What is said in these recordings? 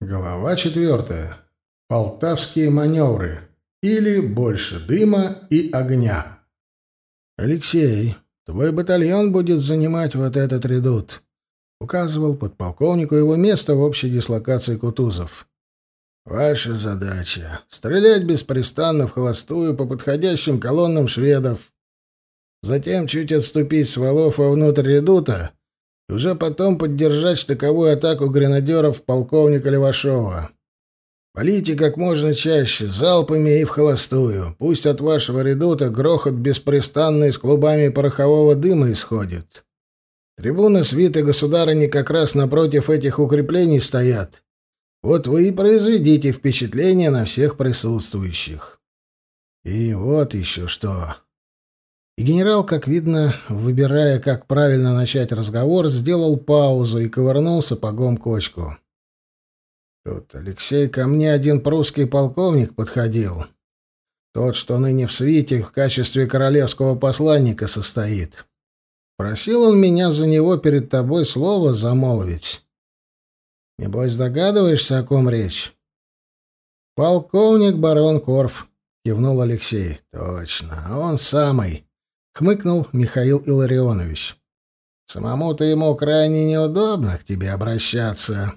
Глава четвертая. Полтавские маневры. Или больше дыма и огня. «Алексей, твой батальон будет занимать вот этот редут», — указывал подполковнику его место в общей дислокации Кутузов. «Ваша задача — стрелять беспрестанно в холостую по подходящим колоннам шведов. Затем чуть отступить с валов вовнутрь редута уже потом поддержать штыковую атаку гренадеров полковника Левашова. Полите как можно чаще, залпами и в холостую. Пусть от вашего редута грохот беспрестанный с клубами порохового дыма исходит. Трибуны свиты государыни как раз напротив этих укреплений стоят. Вот вы и произведите впечатление на всех присутствующих. И вот еще что. И генерал, как видно, выбирая, как правильно начать разговор, сделал паузу и ковырнул сапогом кочку. Тут, Алексей, ко мне один прусский полковник подходил. Тот, что ныне в свите в качестве королевского посланника состоит. Просил он меня за него перед тобой слово замолвить. Небось, догадываешься, о ком речь? Полковник барон Корф, кивнул Алексей. Точно, он самый хмыкнул Михаил Илларионович. Самому-то ему крайне неудобно к тебе обращаться.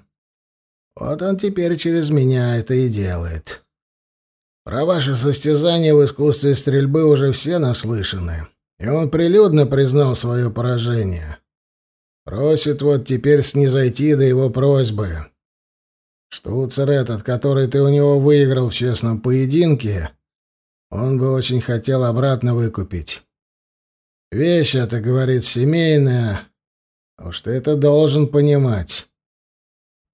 Вот он теперь через меня это и делает. Про ваше состязание в искусстве стрельбы уже все наслышаны, и он прилюдно признал свое поражение. Просит вот теперь снизойти до его просьбы. Штуцер этот, который ты у него выиграл в честном поединке, он бы очень хотел обратно выкупить. Вещь эта, говорит, семейная. Уж ты это должен понимать.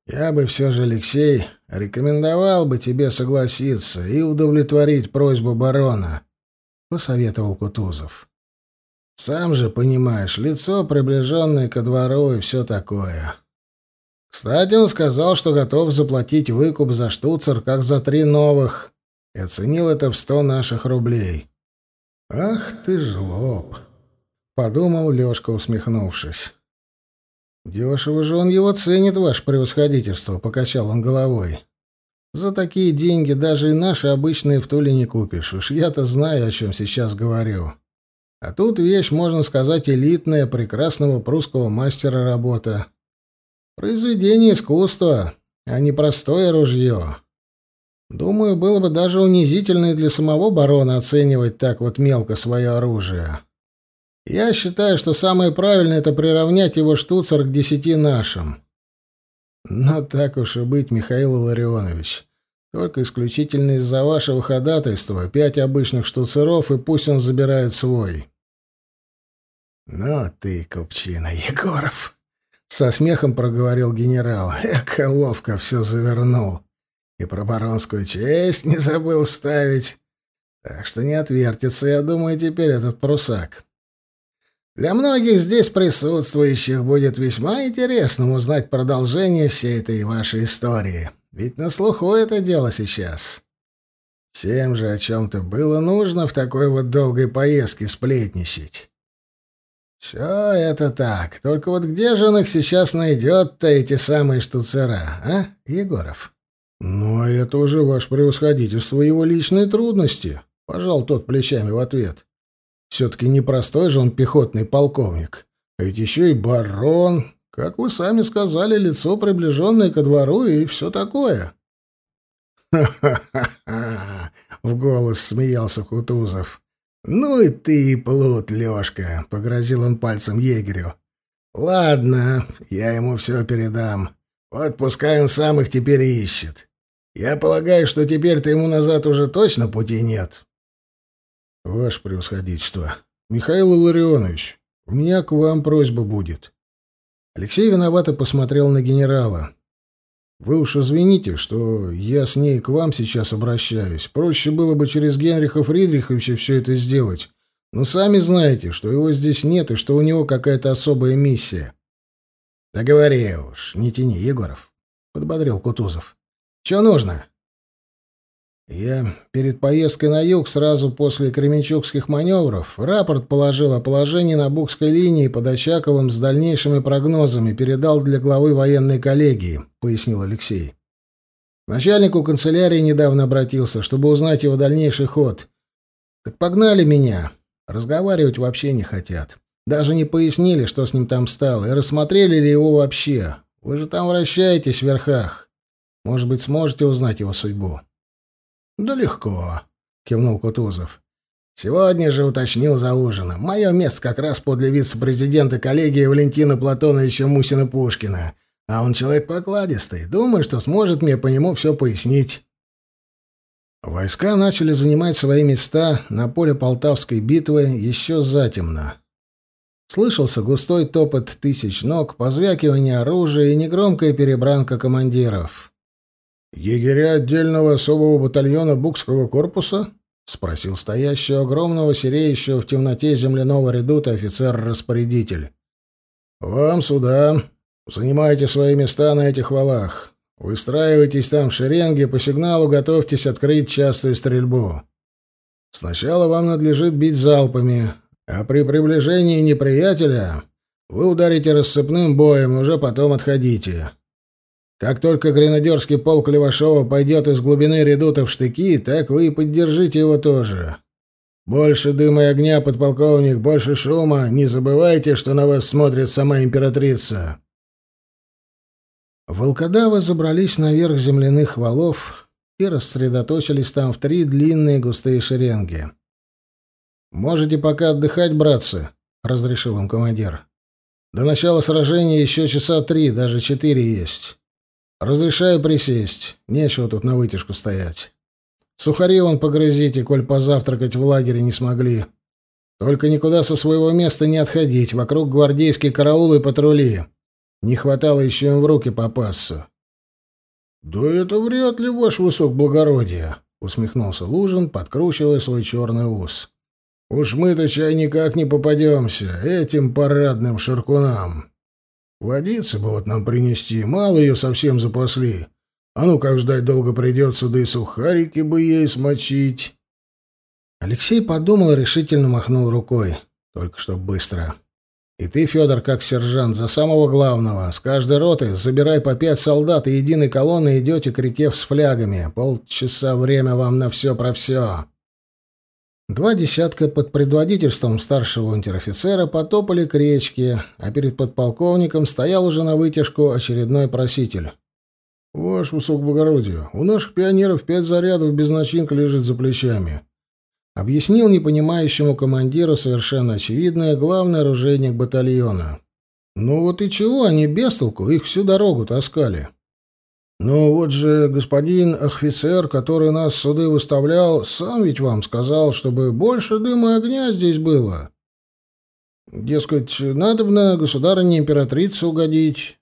Я бы все же, Алексей, рекомендовал бы тебе согласиться и удовлетворить просьбу барона, — посоветовал Кутузов. Сам же понимаешь, лицо, приближенное ко двору и все такое. Кстати, он сказал, что готов заплатить выкуп за штуцер, как за три новых, и оценил это в сто наших рублей. Ах ты жлоб! Подумал Лёшка, усмехнувшись. «Дешево же он его ценит, ваше превосходительство», — покачал он головой. «За такие деньги даже и наши обычные в Туле не купишь. Уж я-то знаю, о чем сейчас говорю. А тут вещь, можно сказать, элитная, прекрасного прусского мастера работа. Произведение искусства, а не простое ружье. Думаю, было бы даже унизительно и для самого барона оценивать так вот мелко свое оружие». Я считаю, что самое правильное — это приравнять его штуцер к десяти нашим. Но так уж и быть, Михаил Ларионович. Только исключительно из-за вашего ходатайства пять обычных штуцеров, и пусть он забирает свой. «Ну ты, купчина, Егоров!» — со смехом проговорил генерал. «Эко ловко все завернул. И про баронскую честь не забыл вставить. Так что не отвертится, я думаю, теперь этот прусак. Для многих здесь присутствующих будет весьма интересным узнать продолжение всей этой вашей истории. Ведь на слуху это дело сейчас. Всем же о чем-то было нужно в такой вот долгой поездке сплетничать. Все это так. Только вот где же он их сейчас найдет-то, эти самые штуцера, а, Егоров? Ну, а это уже ваше превосходительство его личные трудности, — пожал тот плечами в ответ. Все-таки непростой же он пехотный полковник. А ведь еще и барон, как вы сами сказали, лицо приближенное ко двору и все такое. В голос смеялся Кутузов. «Ну и ты, плут, Лешка!» — погрозил он пальцем егерю. «Ладно, я ему все передам. Вот пускай он сам их теперь ищет. Я полагаю, что теперь-то ему назад уже точно пути нет». «Ваше превосходительство, Михаил Илларионович, у меня к вам просьба будет». Алексей виновато посмотрел на генерала. «Вы уж извините, что я с ней к вам сейчас обращаюсь. Проще было бы через Генриха Фридриховича все это сделать. Но сами знаете, что его здесь нет и что у него какая-то особая миссия». «Да говори уж, не тяни, Егоров», — подбодрил Кутузов. «Че нужно?» Я перед поездкой на юг, сразу после кременчугских маневров, рапорт положил о положении на Букской линии под Очаковым с дальнейшими прогнозами, передал для главы военной коллегии, пояснил Алексей. начальнику канцелярии недавно обратился, чтобы узнать его дальнейший ход. Так погнали меня. Разговаривать вообще не хотят. Даже не пояснили, что с ним там стало, и рассмотрели ли его вообще. Вы же там вращаетесь в верхах. Может быть, сможете узнать его судьбу?» «Да легко», — кивнул Кутузов. «Сегодня же уточнил за ужином. Мое место как раз подле вице-президента коллегии Валентина Платоновича Мусина-Пушкина. А он человек покладистый. Думаю, что сможет мне по нему все пояснить». Войска начали занимать свои места на поле Полтавской битвы еще затемно. Слышался густой топот тысяч ног, позвякивание оружия и негромкая перебранка командиров. «Егеря отдельного особого батальона Букского корпуса?» — спросил стоящий огромного, сереющего в темноте земляного редута офицер-распорядитель. «Вам сюда. Занимайте свои места на этих валах. Выстраивайтесь там в шеренге, по сигналу готовьтесь открыть частую стрельбу. Сначала вам надлежит бить залпами, а при приближении неприятеля вы ударите рассыпным боем и уже потом отходите. Как только гренадерский полк Левашова пойдет из глубины редута в штыки, так вы и поддержите его тоже. Больше дыма и огня, подполковник, больше шума. Не забывайте, что на вас смотрит сама императрица. Волкодавы забрались наверх земляных валов и рассредоточились там в три длинные густые шеренги. «Можете пока отдыхать, братцы», — разрешил им командир. «До начала сражения еще часа три, даже четыре есть. Разрешаю присесть. Нечего тут на вытяжку стоять. Сухари вон погрызите, коль позавтракать в лагере не смогли. Только никуда со своего места не отходить. Вокруг гвардейские караулы и патрули. Не хватало еще им в руки попасться. — Да это вряд ли, ваш высокоблагородие, — усмехнулся Лужин, подкручивая свой черный ус. — Уж мы-то чай никак не попадемся этим парадным ширкунам. Водицы бы вот нам принести, мало ее совсем запасли. А ну как ждать долго придется, да и сухарики бы ей смочить. Алексей подумал и решительно махнул рукой. Только что быстро. И ты, Федор, как сержант, за самого главного. С каждой роты забирай по пять солдат и единой колонны идете к реке с флягами. Полчаса время вам на все про все. Два десятка под предводительством старшего унтер-офицера потопали к речке, а перед подполковником стоял уже на вытяжку очередной проситель. «Ваше высокоблагородие, у наших пионеров пять зарядов без начинка лежит за плечами», — объяснил непонимающему командиру совершенно очевидное главный оружейник батальона. «Ну вот и чего они без толку, их всю дорогу таскали». «Ну вот же господин офицер, который нас суды выставлял, сам ведь вам сказал, чтобы больше дыма и огня здесь было. Дескать, надо бы на государыне императрице угодить.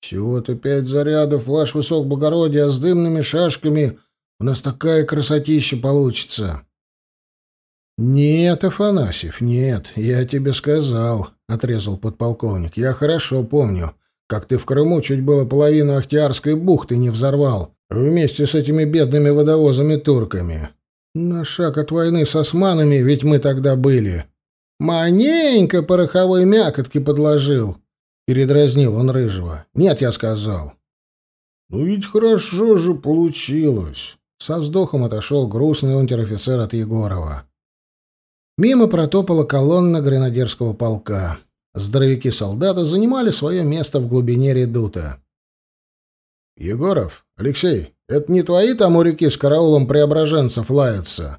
Чего-то пять зарядов, ваш высок благородие, а с дымными шашками у нас такая красотища получится». «Нет, Афанасьев, нет, я тебе сказал», — отрезал подполковник. «Я хорошо помню». Как ты в Крыму чуть было половину Ахтиарской бухты не взорвал, вместе с этими бедными водовозами-турками. На шаг от войны с османами ведь мы тогда были. Маненько пороховой мякотки подложил. Передразнил он рыжего. Нет, я сказал. Ну ведь хорошо же получилось. Со вздохом отошел грустный унтер-офицер от Егорова. Мимо протопала колонна гренадерского полка. Здоровяки-солдаты занимали свое место в глубине редута. «Егоров, Алексей, это не твои там урики с караулом преображенцев лаются?»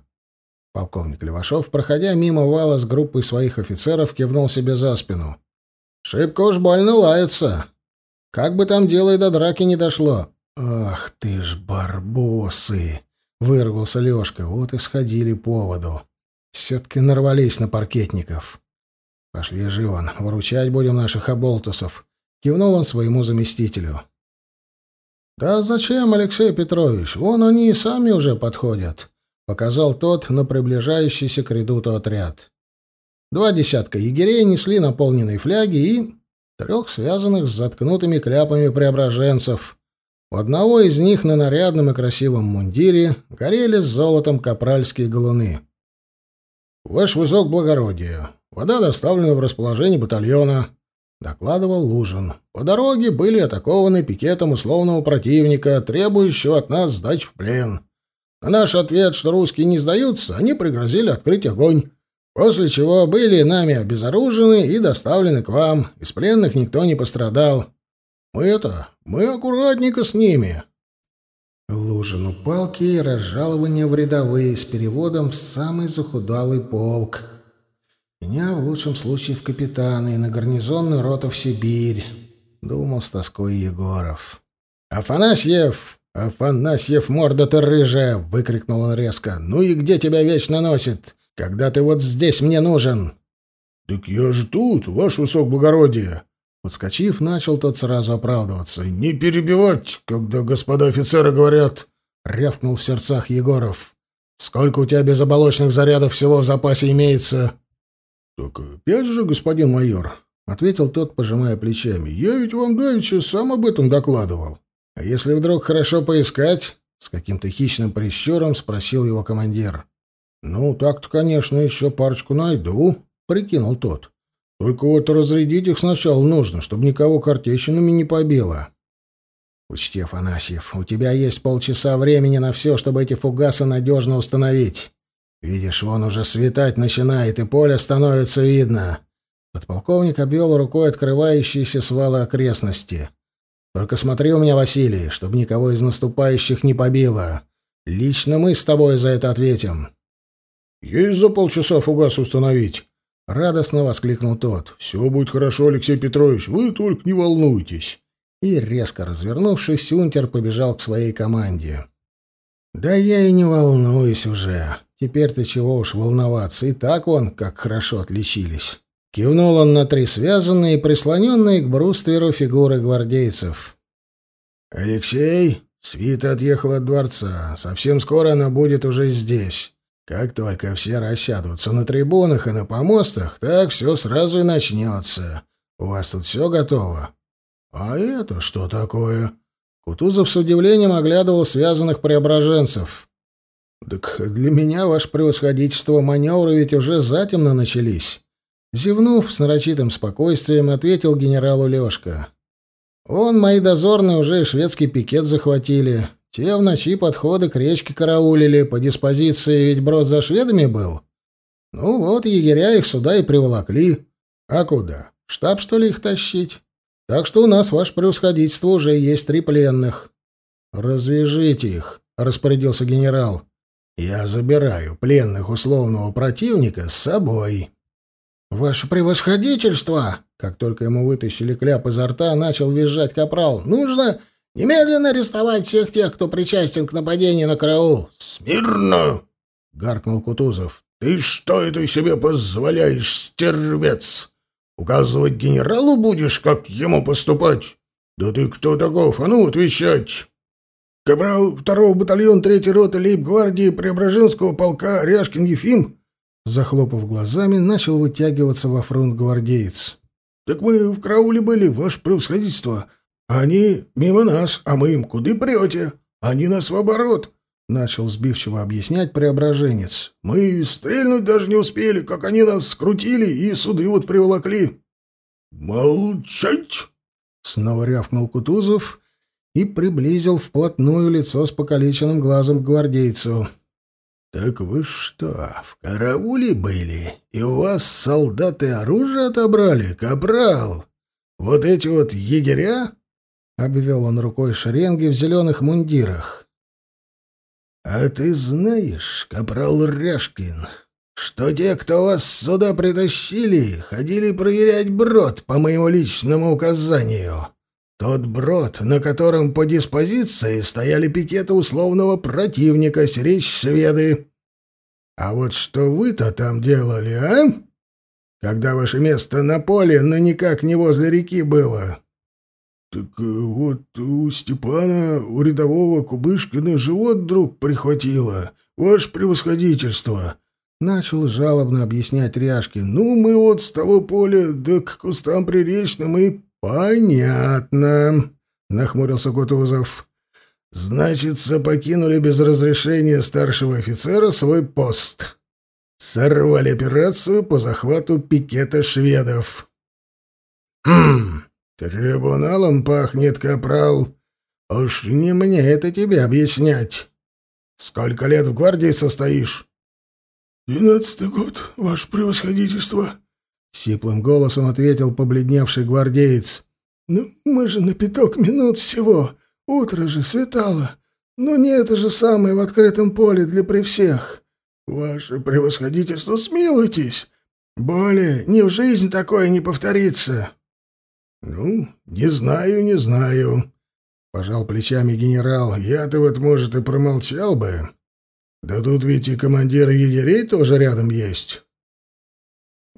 Полковник Левашов, проходя мимо вала с группой своих офицеров, кивнул себе за спину. «Шибко уж больно лаются. Как бы там дело и до драки не дошло». «Ах ты ж, барбосы!» — вырвался Лёшка. Вот и сходили по воду. Все-таки нарвались на паркетников. «Пошли, Живан, выручать будем наших оболтусов», — кивнул он своему заместителю. «Да зачем, Алексей Петрович? Вон они и сами уже подходят», — показал тот на приближающийся к редуту отряд. Два десятка егерей несли наполненные фляги и трех связанных с заткнутыми кляпами преображенцев. У одного из них на нарядном и красивом мундире горели с золотом капральские галуны. «Ваше высок благородие, Вода доставлена в расположение батальона. — докладывал Лужин. «По дороге были атакованы пикетом условного противника, требующего от нас сдачи в плен. На наш ответ, что русские не сдаются, они пригрозили открыть огонь, после чего были нами обезоружены и доставлены к вам. Из пленных никто не пострадал. Мы это, мы аккуратненько с ними». Лужину палки и разжалования в рядовые с переводом в самый захудалый полк. Меня в лучшем случае в капитаны и на гарнизонную роту в Сибирь, — думал с тоской Егоров. «Афанасьев! Афанасьев, морда ты рыжая!» — выкрикнул он резко. «Ну и где тебя вечно носит? Когда ты вот здесь мне нужен?» «Так я же тут, ваше высокоблагородие!» Подскочив, начал тот сразу оправдываться. «Не перебивать, когда господа офицеры говорят!» — рявкнул в сердцах Егоров. «Сколько у тебя безоболочных зарядов всего в запасе имеется?» «Так опять же, господин майор», — ответил тот, пожимая плечами, — «я ведь вам давеча сам об этом докладывал». «А если вдруг хорошо поискать?» — с каким-то хищным прищуром спросил его командир. «Ну, так-то, конечно, еще парочку найду», — прикинул тот. «Только вот разрядить их сначала нужно, чтобы никого картечинами не побило». «Учти, Афанасьев, у тебя есть полчаса времени на все, чтобы эти фугасы надежно установить. Видишь, вон уже светать начинает, и поле становится видно. Подполковник обвел рукой открывающиеся свалы окрестности. Только смотри у меня, Василий, чтобы никого из наступающих не побило. Лично мы с тобой за это ответим. Есть за полчаса фугас установить. Радостно воскликнул тот. «Все будет хорошо, Алексей Петрович, вы только не волнуйтесь». И, резко развернувшись, Унтер побежал к своей команде. «Да я и не волнуюсь уже. Теперь-то чего уж волноваться, и так вон как хорошо отличились. Кивнул он на три связанные и прислоненные к брустверу фигуры гвардейцев. «Алексей, свита отъехала от дворца. Совсем скоро она будет уже здесь. Как только все рассядутся на трибунах и на помостах, так все сразу и начнется. У вас тут все готово?» «А это что такое?» Кутузов с удивлением оглядывал связанных преображенцев. «Так для меня, ваше превосходительство, маневры ведь уже затемно начались». Зевнув с нарочитым спокойствием, ответил генералу Лёшка. «Он, мои дозорные, уже шведский пикет захватили. Те в ночи подходы к речке караулили, по диспозиции ведь брод за шведами был. Ну вот, егеря их сюда и приволокли. А куда? Штаб, что ли, их тащить? Так что у нас, ваше превосходительство, уже есть три пленных». «Развяжите их», — распорядился генерал. Я забираю пленных условного противника с собой. Ваше превосходительство, как только ему вытащили кляп изо рта, начал визжать капрал. Нужно немедленно арестовать всех тех, кто причастен к нападению на караул. Смирно, гаркнул Кутузов. Ты что это себе позволяешь, стервец? Указывать генералу будешь, как ему поступать? Да ты кто таков? А ну, отвечать! Капрал второго батальона третьей роты лейб-гвардии Преображенского полка Ряшкин Ефим, захлопав глазами, начал вытягиваться во фронт гвардеец. «Так мы в карауле были, ваше превосходительство. Они мимо нас, а мы им куды прете? Они нас в оборот!» — начал сбивчиво объяснять преображенец. «Мы стрельнуть даже не успели, как они нас скрутили и суды вот приволокли». «Молчать!» — снова рявкнул Кутузов и приблизил вплотную лицо с покалеченным глазом к гвардейцу. «Так вы что, в карауле были, и у вас солдаты оружие отобрали, капрал? Вот эти вот егеря?» — обвел он рукой шеренги в зеленых мундирах. «А ты знаешь, капрал Ряшкин, что те, кто вас сюда притащили, ходили проверять брод по моему личному указанию?» Тот брод, на котором по диспозиции стояли пикеты условного противника, сиречь шведы. А вот что вы-то там делали, а? Когда ваше место на поле, но никак не возле реки было. Так э, вот у Степана, у рядового Кубышкина живот вдруг прихватило. Ваше превосходительство. Начал жалобно объяснять Ряшкин. Ну, мы вот с того поля, да к кустам приречным и «Понятно», — нахмурился Кутузов. «Значится, покинули без разрешения старшего офицера свой пост. Сорвали операцию по захвату пикета шведов». «Хм, трибуналом пахнет, капрал. Уж не мне это тебе объяснять. Сколько лет в гвардии состоишь?» «Двенадцатый год, ваше превосходительство», — сиплым голосом ответил побледневший гвардеец. «Ну, мы же на пяток минут всего. Утро же светало. Ну не это же самое в открытом поле для при всех. Ваше превосходительство, смилуйтесь. Более ни в жизнь такое не повторится. Ну, не знаю, не знаю, пожал плечами генерал. Я-то вот, может, и промолчал бы. Да тут ведь и командир егерей тоже рядом есть.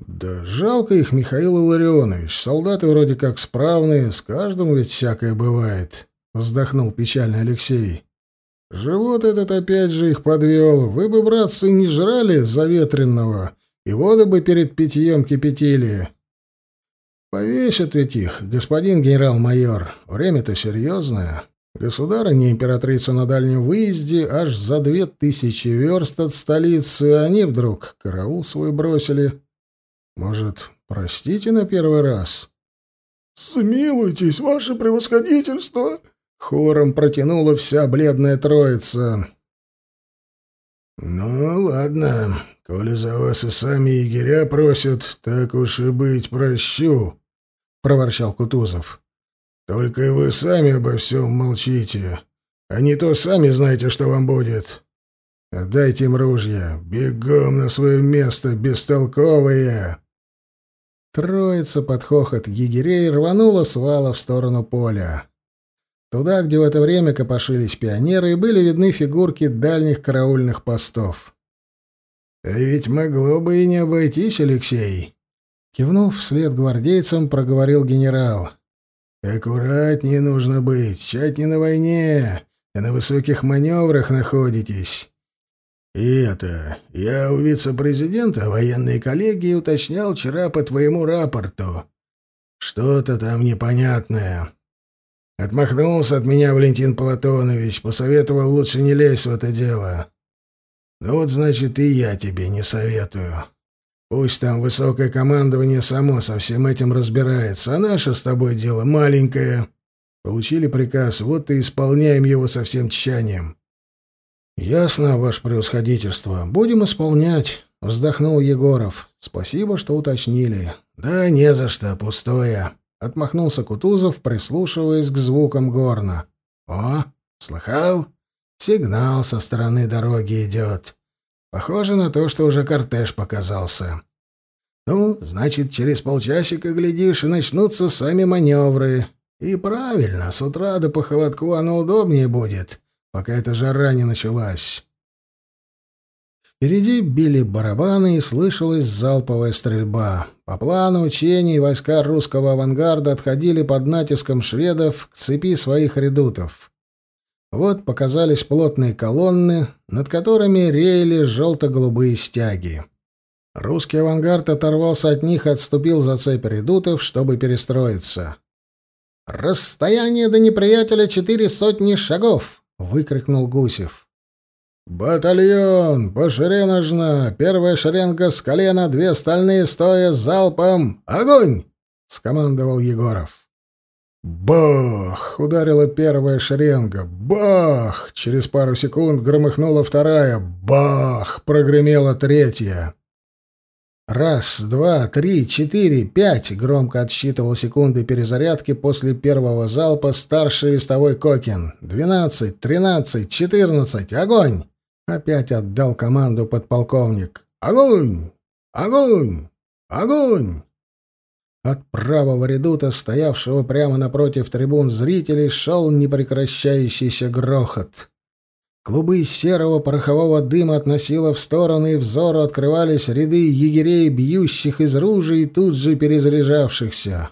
Да жалко их, Михаил Илларионович. Солдаты вроде как справные, с каждым ведь всякое бывает, вздохнул печально Алексей. Живот этот опять же их подвел. Вы бы, братцы, не жрали заветренного, и воду бы перед питьем кипятили. Повесят ведь их, господин генерал-майор. Время-то серьезное. Государыня императрица на дальнем выезде аж за две тысячи верст от столицы, они вдруг караул свой бросили. Может, простите на первый раз? — Смилуйтесь, ваше превосходительство! Хором протянула вся бледная троица. «Ну, ладно, коли за вас и сами егеря просят, так уж и быть, прощу», — проворчал Кутузов. «Только и вы сами обо всем молчите, а не то сами знаете, что вам будет. Отдайте им ружья, бегом на свое место, бестолковые!» Троица под хохот егерей рванула с вала в сторону поля. Туда, где в это время копошились пионеры, и были видны фигурки дальних караульных постов. «А ведь могло бы и не обойтись, Алексей!» Кивнув вслед гвардейцам, проговорил генерал. «Аккуратнее нужно быть, чать не на войне, а на высоких маневрах находитесь. И это, я у вице-президента военной коллегии уточнял вчера по твоему рапорту. Что-то там непонятное». Отмахнулся от меня Валентин Платонович, посоветовал лучше не лезть в это дело. Ну вот, значит, и я тебе не советую. Пусть там высокое командование само со всем этим разбирается, а наше с тобой дело маленькое. Получили приказ, вот и исполняем его со всем тщанием. Ясно, ваше превосходительство. Будем исполнять, вздохнул Егоров. Спасибо, что уточнили. Да не за что, пустое. — отмахнулся Кутузов, прислушиваясь к звукам горна. «О, слыхал? Сигнал со стороны дороги идет. Похоже на то, что уже кортеж показался. Ну, значит, через полчасика, глядишь, и начнутся сами маневры. И правильно, с утра до похолодку оно удобнее будет, пока эта жара не началась». Впереди били барабаны и слышалась залповая стрельба. По плану учений войска русского авангарда отходили под натиском шведов к цепи своих редутов. Вот показались плотные колонны, над которыми реяли желто-голубые стяги. Русский авангард оторвался от них и отступил за цепь редутов, чтобы перестроиться. «Расстояние до неприятеля четыре сотни шагов!» — выкрикнул Гусев. «Батальон! По шеренгожно! Первая шеренга с колена, две остальные стоя залпом! Огонь!» — скомандовал Егоров. Бах! Ударила первая шеренга. Бах! Через пару секунд громыхнула вторая. Бах! Прогремела третья. Раз, два, три, четыре, пять! Громко отсчитывал секунды перезарядки после первого залпа старший вестовой Кокин. Двенадцать, тринадцать, четырнадцать! Огонь! Опять отдал команду подполковник. «Огонь! Огонь! Огонь!» От правого редута, стоявшего прямо напротив трибун зрителей, шел непрекращающийся грохот. Клубы серого порохового дыма относило в стороны, и взору открывались ряды егерей, бьющих из ружей, тут же перезаряжавшихся.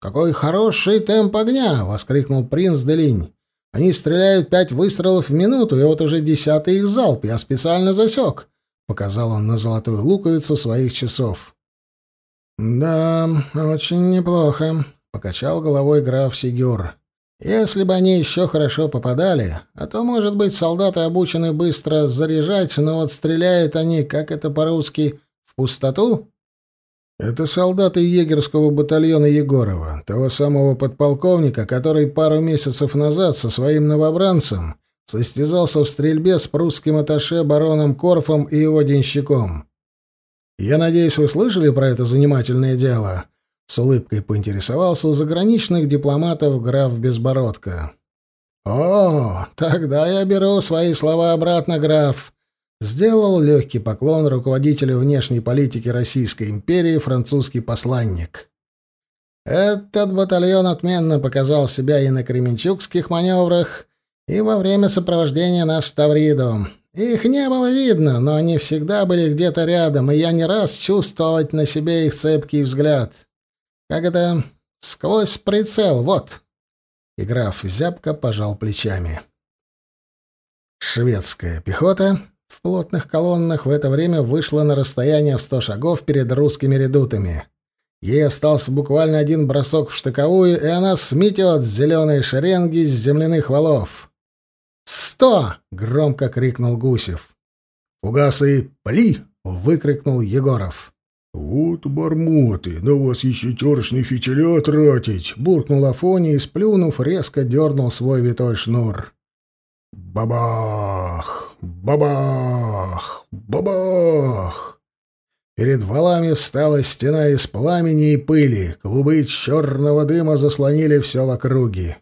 «Какой хороший темп огня!» — воскликнул принц Делинь. Они стреляют пять выстрелов в минуту, и вот уже десятый их залп. Я специально засек», — показал он на золотую луковицу своих часов. «Да, очень неплохо», — покачал головой граф Сигюр. «Если бы они еще хорошо попадали, а то, может быть, солдаты обучены быстро заряжать, но вот стреляют они, как это по-русски, в пустоту?» Это солдаты егерского батальона Егорова, того самого подполковника, который пару месяцев назад со своим новобранцем состязался в стрельбе с прусским атташе бароном Корфом и его денщиком. Я надеюсь, вы слышали про это занимательное дело? С улыбкой поинтересовался у заграничных дипломатов граф Безбородко. О, тогда я беру свои слова обратно, граф. Сделал легкий поклон руководителю внешней политики Российской империи французский посланник. Этот батальон отменно показал себя и на кременчугских маневрах, и во время сопровождения нас в Тавриду. Их не было видно, но они всегда были где-то рядом, и я не раз чувствовать на себе их цепкий взгляд. Как это? Сквозь прицел, вот. И граф зябко пожал плечами. Шведская пехота в плотных колоннах в это время вышла на расстояние в сто шагов перед русскими редутами. Ей остался буквально один бросок в штыковую, и она сметет зеленые шеренги с земляных валов. «Сто!» — громко крикнул Гусев. «Фугасы, пли!» — выкрикнул Егоров. «Вот бармоты, на вас еще терочный фитиля тратить!» — буркнул Афоня и, сплюнув, резко дернул свой витой шнур. «Бабах! Бабах! Бабах!» Перед валами встала стена из пламени и пыли, клубы черного дыма заслонили все в округе.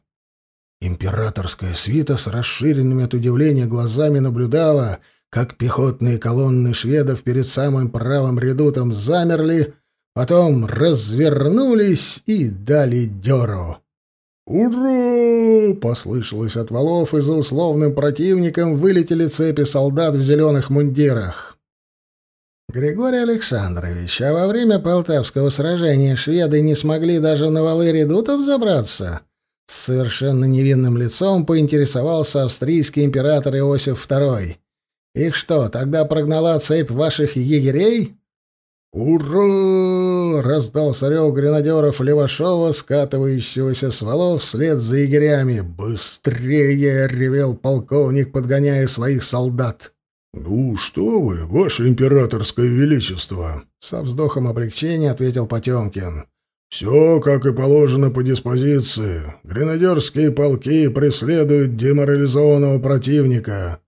Императорская свита с расширенными от удивления глазами наблюдала, как пехотные колонны шведов перед самым правым редутом замерли, потом развернулись и дали дёру. «Ура!» — послышалось от валов, и за условным противником вылетели цепи солдат в зеленых мундирах. «Григорий Александрович, а во время Полтавского сражения шведы не смогли даже на валы редутов забраться?» С совершенно невинным лицом поинтересовался австрийский император Иосиф II. «Их что, тогда прогнала цепь ваших егерей?» «Ура!» — раздался рев гренадеров Левашова, скатывающегося с валов вслед за егерями. «Быстрее!» — ревел полковник, подгоняя своих солдат. «Ну что вы, ваше императорское величество!» — со вздохом облегчения ответил Потемкин. «Все, как и положено по диспозиции. Гренадерские полки преследуют деморализованного противника,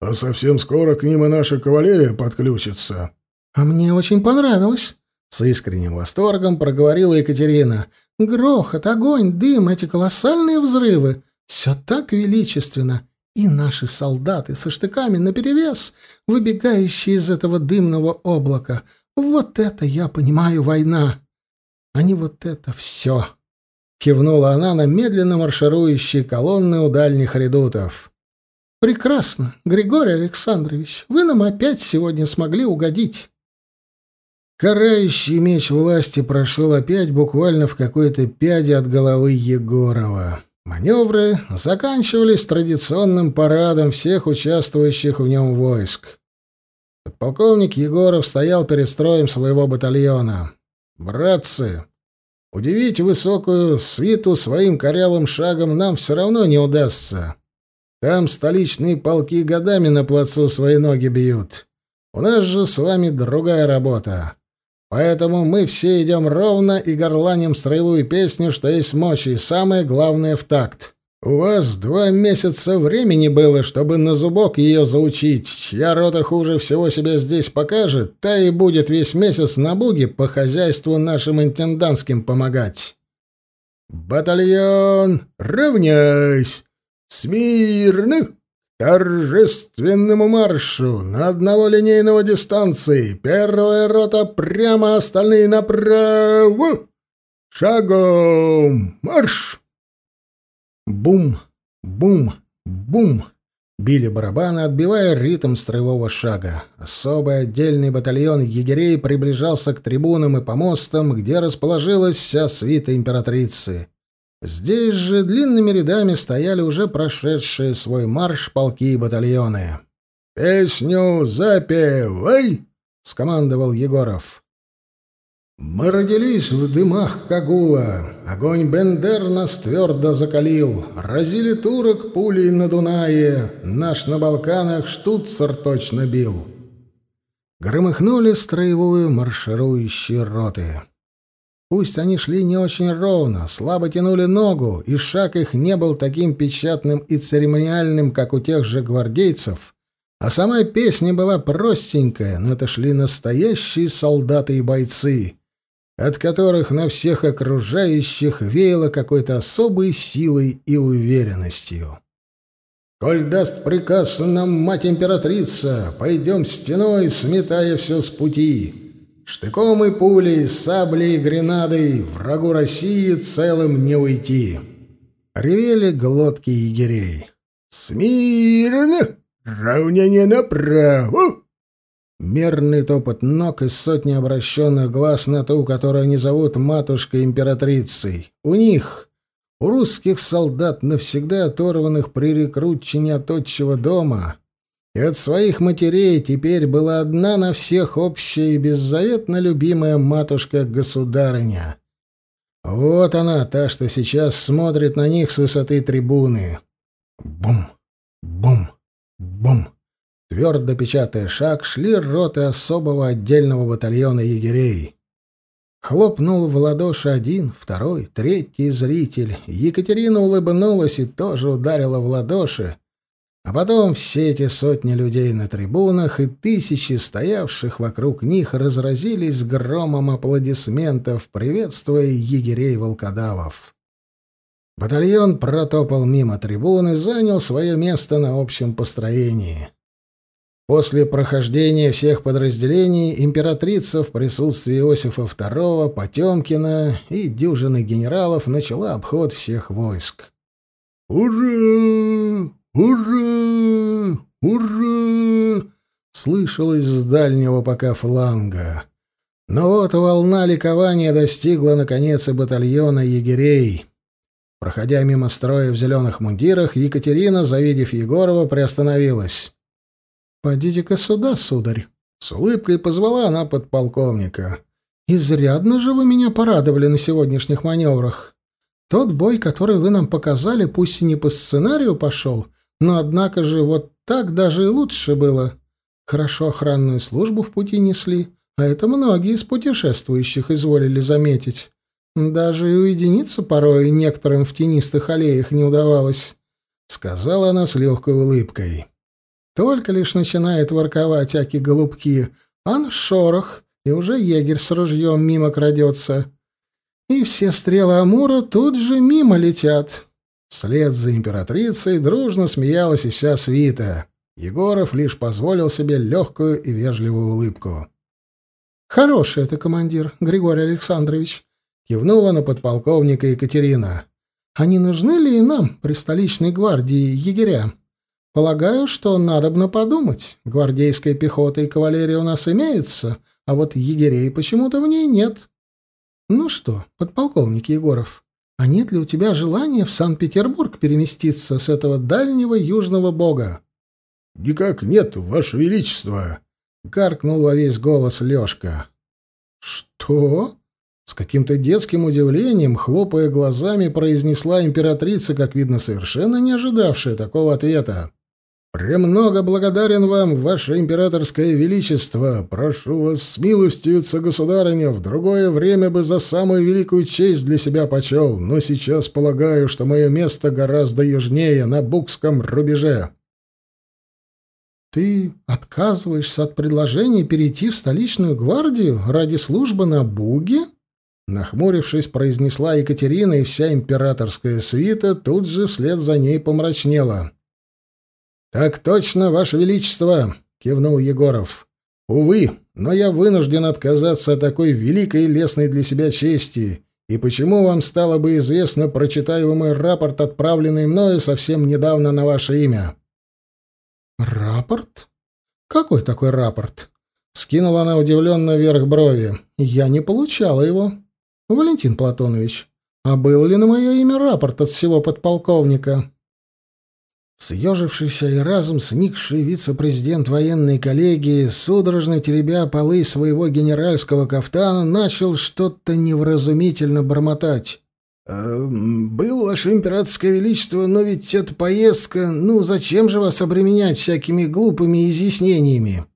а совсем скоро к ним и наша кавалерия подключится». «А мне очень понравилось», — с искренним восторгом проговорила Екатерина. «Грохот, огонь, дым, эти колоссальные взрывы. Все так величественно. И наши солдаты со штыками наперевес, выбегающие из этого дымного облака. Вот это я понимаю война!» а не вот это все. Кивнула она на медленно марширующие колонны у дальних редутов. «Прекрасно, Григорий Александрович, вы нам опять сегодня смогли угодить». Карающий меч власти прошел опять буквально в какой-то пяде от головы Егорова. Маневры заканчивались традиционным парадом всех участвующих в нем войск. Подполковник Егоров стоял перед строем своего батальона. «Братцы, удивить высокую свиту своим корявым шагом нам все равно не удастся. Там столичные полки годами на плацу свои ноги бьют. У нас же с вами другая работа. Поэтому мы все идем ровно и горланим строевую песню, что есть мочи, и самое главное — в такт. У вас два месяца времени было, чтобы на зубок ее заучить. Чья рота хуже всего себя здесь покажет, та и будет весь месяц на буге по хозяйству нашим интендантским помогать. Батальон, равняйсь! Смирно! Торжественному маршу на одного линейного дистанции. Первая рота прямо, остальные направо. Шагом марш! Бум, бум, бум. Били барабаны, отбивая ритм строевого шага. Особый отдельный батальон егерей приближался к трибунам и помостам, где расположилась вся свита императрицы. Здесь же длинными рядами стояли уже прошедшие свой марш полки и батальоны. «Песню запевай!» — скомандовал Егоров. Мы родились в дымах Кагула, огонь Бендер нас твердо закалил, разили турок пулей на Дунае, наш на Балканах штуцер точно бил. громыхнули строевую марширующие роты. Пусть они шли не очень ровно, слабо тянули ногу, и шаг их не был таким печатным и церемониальным, как у тех же гвардейцев, а сама песня была простенькая, но это шли настоящие солдаты и бойцы, от которых на всех окружающих веяло какой-то особой силой и уверенностью. «Коль даст приказ нам мать-императрица, пойдем стеной, сметая все с пути». Штыком и пулей, саблей и гренадой врагу России целым не уйти. Ревели глотки егерей. «Смирно! Равнение направо!» Мерный топот ног и сотни обращенных глаз на ту, которую они зовут матушкой-императрицей. У них, у русских солдат, навсегда оторванных при рекрутчине от отчего дома, и от своих матерей теперь была одна на всех общая и беззаветно любимая матушка-государыня. Вот она, та, что сейчас смотрит на них с высоты трибуны. Бум, бум, бум. Твердо печатая шаг, шли роты особого отдельного батальона егерей. Хлопнул в ладоши один, второй, третий зритель. Екатерина улыбнулась и тоже ударила в ладоши, а потом все эти сотни людей на трибунах и тысячи стоявших вокруг них разразились громом аплодисментов, приветствуя егерей-волкодавов. Батальон протопал мимо трибуны, и занял свое место на общем построении. После прохождения всех подразделений императрица в присутствии Иосифа II, Потемкина и дюжины генералов начала обход всех войск. «Ура! «Ура! Ура!» — слышалось с дальнего пока фланга. Но вот волна ликования достигла, наконец, и батальона егерей. Проходя мимо строя в зеленых мундирах, Екатерина, завидев Егорова, приостановилась. «Подите-ка сюда, сударь!» С улыбкой позвала она подполковника. «Изрядно же вы меня порадовали на сегодняшних маневрах. Тот бой, который вы нам показали, пусть и не по сценарию пошел, но однако же вот так даже и лучше было. Хорошо охранную службу в пути несли, а это многие из путешествующих изволили заметить. Даже и уединиться порой некоторым в тенистых аллеях не удавалось, — сказала она с легкой улыбкой. Только лишь начинает ворковать аки-голубки, ан шорох, и уже егерь с ружьем мимо крадется. И все стрелы Амура тут же мимо летят. Вслед за императрицей дружно смеялась и вся свита. Егоров лишь позволил себе легкую и вежливую улыбку. «Хороший это командир, Григорий Александрович», — кивнула на подполковника Екатерина. «А не нужны ли и нам, при столичной гвардии, егеря? Полагаю, что надобно подумать. Гвардейская пехота и кавалерия у нас имеются, а вот егерей почему-то в ней нет. Ну что, подполковник Егоров, а нет ли у тебя желания в Санкт-Петербург переместиться с этого дальнего южного бога? — Никак нет, Ваше Величество! — гаркнул во весь голос Лешка. — Что? — с каким-то детским удивлением, хлопая глазами, произнесла императрица, как видно, совершенно не ожидавшая такого ответа. «Премного благодарен вам, ваше императорское величество. Прошу вас смилостивиться, государыня, в другое время бы за самую великую честь для себя почел, но сейчас полагаю, что мое место гораздо южнее, на Букском рубеже». «Ты отказываешься от предложения перейти в столичную гвардию ради службы на Буге?» Нахмурившись, произнесла Екатерина, и вся императорская свита тут же вслед за ней помрачнела. «Так точно, Ваше Величество!» — кивнул Егоров. «Увы, но я вынужден отказаться от такой великой и лестной для себя чести. И почему вам стало бы известно, прочитаю мой рапорт, отправленный мною совсем недавно на ваше имя?» «Рапорт? Какой такой рапорт?» Скинула она удивленно вверх брови. «Я не получала его. Валентин Платонович, а был ли на мое имя рапорт от всего подполковника?» Съежившийся и разум сникший вице-президент военной коллегии, судорожно теребя полы своего генеральского кафтана, начал что-то невразумительно бормотать. «Э, «Был, ваше императорское величество, но ведь эта поездка... Ну, зачем же вас обременять всякими глупыми изъяснениями?»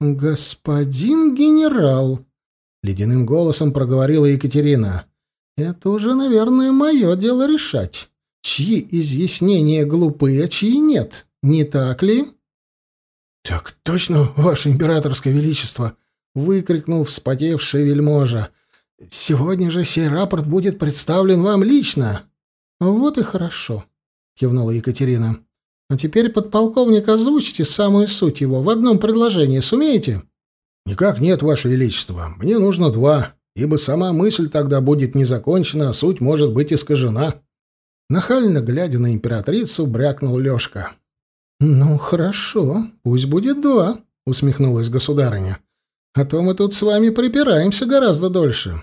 «Господин генерал», — ледяным голосом проговорила Екатерина, — «это уже, наверное, мое дело решать, чьи изъяснения глупые, а чьи нет, не так ли?» «Так точно, ваше императорское величество!» — выкрикнул вспотевший вельможа. «Сегодня же сей рапорт будет представлен вам лично». «Вот и хорошо», — кивнула Екатерина. «А теперь, подполковник, озвучьте самую суть его в одном предложении. Сумеете?» «Никак нет, ваше величество. Мне нужно два, ибо сама мысль тогда будет не закончена, а суть может быть искажена». Нахально глядя на императрицу, брякнул Лёшка. «Ну, хорошо, пусть будет два», — усмехнулась государыня. «А то мы тут с вами припираемся гораздо дольше».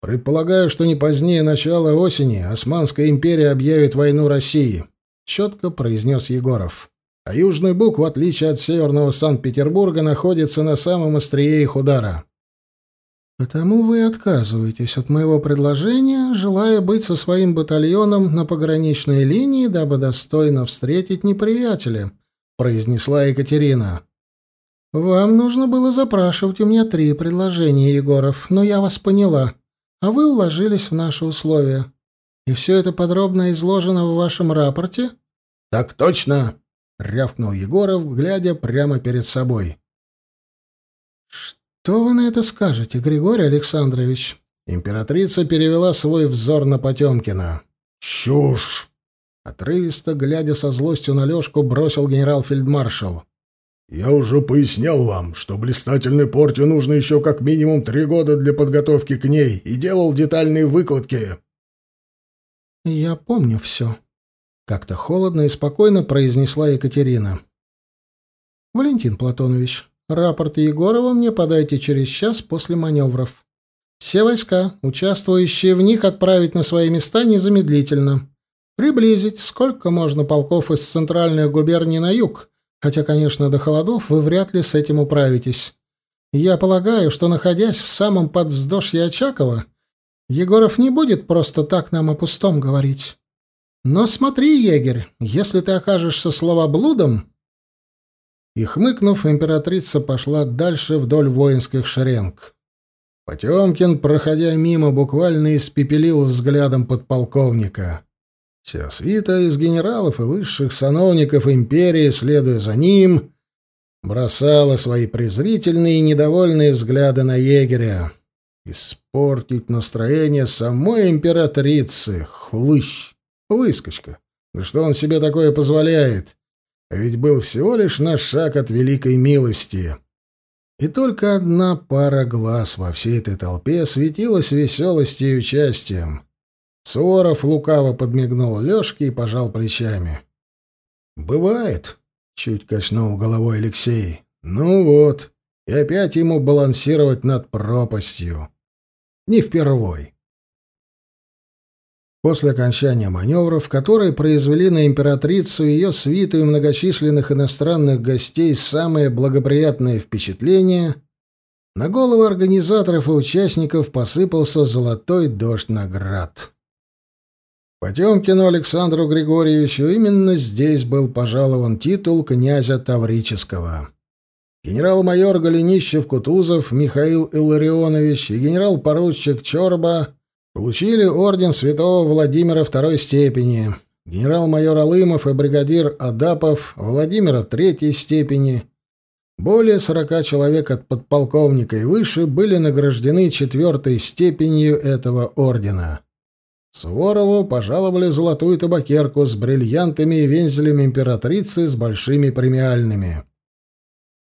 «Предполагаю, что не позднее начала осени Османская империя объявит войну России», — четко произнес Егоров. «А Южный Буг, в отличие от Северного Санкт-Петербурга, находится на самом острие их удара». «Потому вы отказываетесь от моего предложения, желая быть со своим батальоном на пограничной линии, дабы достойно встретить неприятеля», — произнесла Екатерина. «Вам нужно было запрашивать у меня три предложения, Егоров, но я вас поняла, а вы уложились в наши условия. И все это подробно изложено в вашем рапорте?» «Так точно!» — рявкнул Егоров, глядя прямо перед собой. «Что вы на это скажете, Григорий Александрович?» Императрица перевела свой взор на Потемкина. «Чушь!» Отрывисто, глядя со злостью на Лёшку, бросил генерал-фельдмаршал. «Я уже пояснял вам, что блистательной порте нужно еще как минимум три года для подготовки к ней, и делал детальные выкладки». «Я помню все», — как-то холодно и спокойно произнесла Екатерина. «Валентин Платонович, Рапорт Егорова мне подайте через час после маневров. Все войска, участвующие в них, отправить на свои места незамедлительно. Приблизить, сколько можно полков из центральных губерний на юг, хотя, конечно, до холодов вы вряд ли с этим управитесь. Я полагаю, что, находясь в самом подвздошье Очакова, Егоров не будет просто так нам о пустом говорить. Но смотри, егерь, если ты окажешься словоблудом, и, хмыкнув, императрица пошла дальше вдоль воинских шеренг. Потемкин, проходя мимо, буквально испепелил взглядом подполковника. Вся свита из генералов и высших сановников империи, следуя за ним, бросала свои презрительные и недовольные взгляды на егеря. Испортить настроение самой императрицы, хлыщ, выскочка. Да что он себе такое позволяет? Ведь был всего лишь на шаг от великой милости. И только одна пара глаз во всей этой толпе светилась веселостью и участием. Суворов лукаво подмигнул Лёшке и пожал плечами. «Бывает», — чуть качнул головой Алексей. «Ну вот, и опять ему балансировать над пропастью. Не впервой». После окончания маневров, которые произвели на императрицу ее свиту и многочисленных иностранных гостей самое благоприятное впечатление, на головы организаторов и участников посыпался золотой дождь наград. Потемкину Александру Григорьевичу именно здесь был пожалован титул князя Таврического. Генерал-майор Голенищев-Кутузов Михаил Илларионович и генерал-поручик Чорба Получили орден святого Владимира второй степени, генерал-майор Алымов и бригадир Адапов Владимира третьей степени. Более сорока человек от подполковника и выше были награждены четвертой степенью этого ордена. Суворову пожаловали золотую табакерку с бриллиантами и вензелями императрицы с большими премиальными.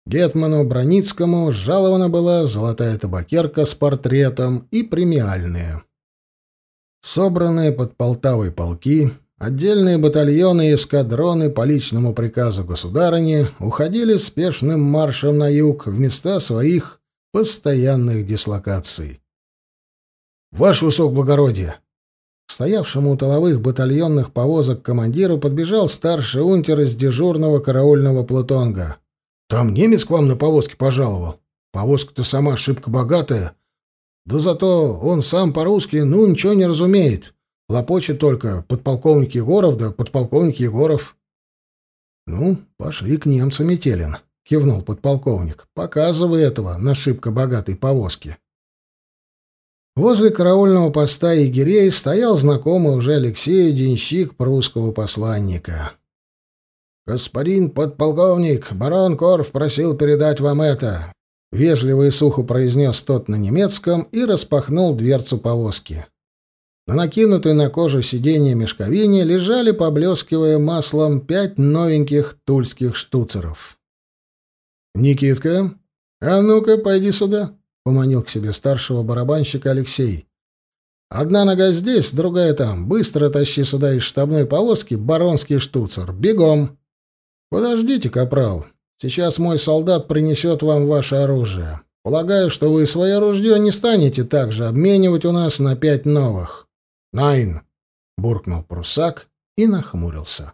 Гетману Броницкому жалована была золотая табакерка с портретом и премиальные. Собранные под Полтавой полки, отдельные батальоны и эскадроны по личному приказу государыни уходили спешным маршем на юг в места своих постоянных дислокаций. «Ваше высокоблагородие!» стоявшему у толовых батальонных повозок командиру подбежал старший унтер из дежурного караульного плутонга. «Там немец к вам на повозке пожаловал. Повозка-то сама шибко богатая, да зато он сам по-русски, ну, ничего не разумеет. Лопочет только подполковник Егоров да подполковник Егоров. Ну, пошли к немцу, Метелин, кивнул подполковник. «Показывай этого на шибко богатой повозке». Возле караульного поста егерей стоял знакомый уже Алексею денщик прусского посланника. «Господин подполковник, барон Корф просил передать вам это», — вежливо и сухо произнес тот на немецком и распахнул дверцу повозки. На накинутой на кожу сиденья мешковине лежали, поблескивая маслом, пять новеньких тульских штуцеров. «Никитка, а ну-ка, пойди сюда», — поманил к себе старшего барабанщика Алексей. «Одна нога здесь, другая там. Быстро тащи сюда из штабной полоски баронский штуцер. Бегом!» «Подождите, капрал. Сейчас мой солдат принесет вам ваше оружие. Полагаю, что вы свое ружье не станете также обменивать у нас на пять новых». «Найн!» — буркнул прусак и нахмурился.